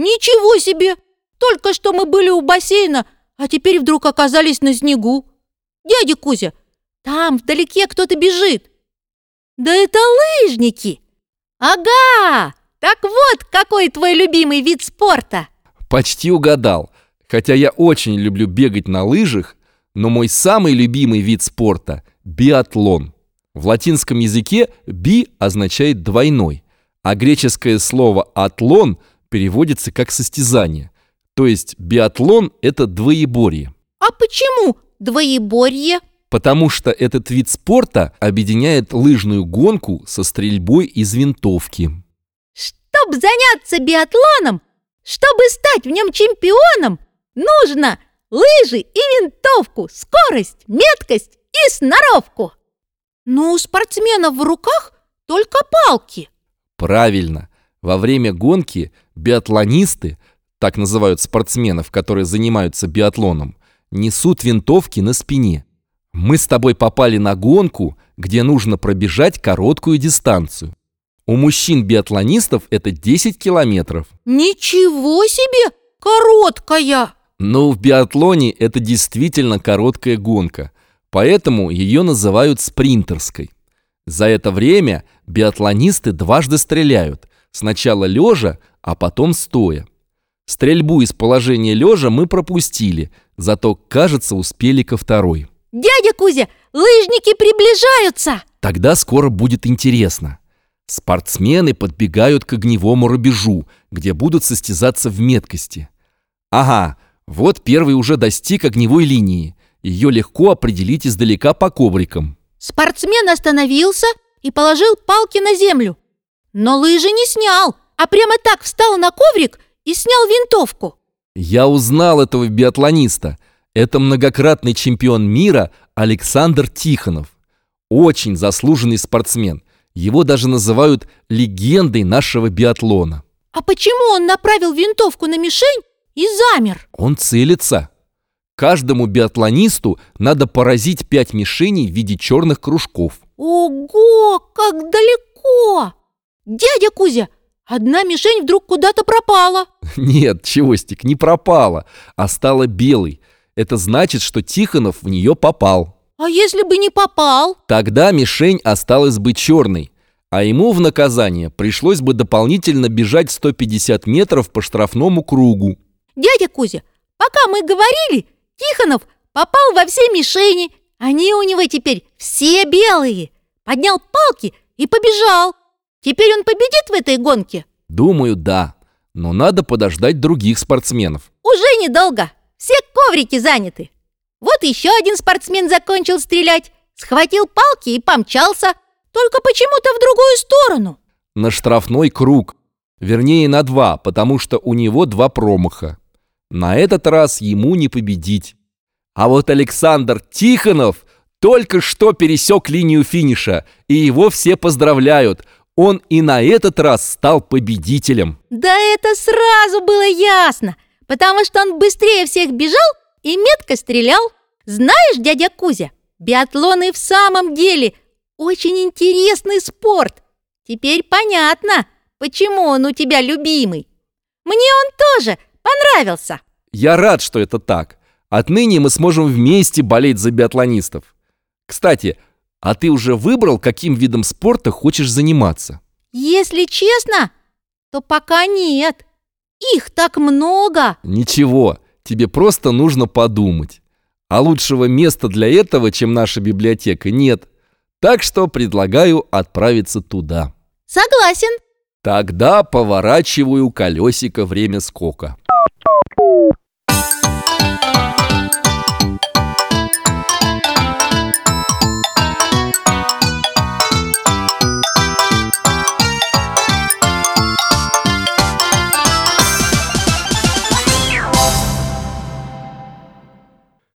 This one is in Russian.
Ничего себе! Только что мы были у бассейна, а теперь вдруг оказались на снегу. Дядя Кузя, там вдалеке кто-то бежит. Да это лыжники! Ага! Так вот, какой твой любимый вид спорта! Почти угадал. Хотя я очень люблю бегать на лыжах, но мой самый любимый вид спорта – биатлон. В латинском языке «би» означает «двойной», а греческое слово «атлон» переводится как «состязание». То есть биатлон – это двоеборье. А почему двоеборье? Потому что этот вид спорта объединяет лыжную гонку со стрельбой из винтовки. Чтоб заняться биатлоном, чтобы стать в нем чемпионом, нужно лыжи и винтовку, скорость, меткость и сноровку. Но у спортсменов в руках только палки. Правильно. Во время гонки биатлонисты, так называют спортсменов, которые занимаются биатлоном, несут винтовки на спине. Мы с тобой попали на гонку, где нужно пробежать короткую дистанцию. У мужчин-биатлонистов это 10 километров. Ничего себе! Короткая! Но в биатлоне это действительно короткая гонка, поэтому ее называют спринтерской. За это время биатлонисты дважды стреляют, сначала лежа, а потом стоя. Стрельбу из положения лежа мы пропустили, зато, кажется, успели ко второй. Дядя Кузя, лыжники приближаются! Тогда скоро будет интересно. Спортсмены подбегают к огневому рубежу, где будут состязаться в меткости. Ага, вот первый уже достиг огневой линии. Ее легко определить издалека по коврикам. Спортсмен остановился и положил палки на землю. Но лыжи не снял, а прямо так встал на коврик и снял винтовку. Я узнал этого биатлониста. Это многократный чемпион мира Александр Тихонов. Очень заслуженный спортсмен. Его даже называют легендой нашего биатлона. А почему он направил винтовку на мишень и замер. Он целится. Каждому биатлонисту надо поразить пять мишеней в виде черных кружков. Ого, как далеко! Дядя Кузя, одна мишень вдруг куда-то пропала. Нет, Чевостик, не пропала, а стала белой. Это значит, что Тихонов в нее попал. А если бы не попал? Тогда мишень осталась бы черной, а ему в наказание пришлось бы дополнительно бежать 150 метров по штрафному кругу. Дядя Кузя, пока мы говорили, Тихонов попал во все мишени. Они у него теперь все белые. Поднял палки и побежал. Теперь он победит в этой гонке? Думаю, да. Но надо подождать других спортсменов. Уже недолго. Все коврики заняты. Вот еще один спортсмен закончил стрелять. Схватил палки и помчался. Только почему-то в другую сторону. На штрафной круг. Вернее, на два, потому что у него два промаха. На этот раз ему не победить. А вот Александр Тихонов только что пересек линию финиша, и его все поздравляют. Он и на этот раз стал победителем. Да это сразу было ясно, потому что он быстрее всех бежал и метко стрелял. Знаешь, дядя Кузя, биатлон и в самом деле очень интересный спорт. Теперь понятно, почему он у тебя любимый. Мне он тоже – понравился. Я рад, что это так. Отныне мы сможем вместе болеть за биатлонистов. Кстати, а ты уже выбрал, каким видом спорта хочешь заниматься? Если честно, то пока нет. Их так много. Ничего, тебе просто нужно подумать. А лучшего места для этого, чем наша библиотека, нет. Так что предлагаю отправиться туда. Согласен. Тогда поворачиваю колесико время скока.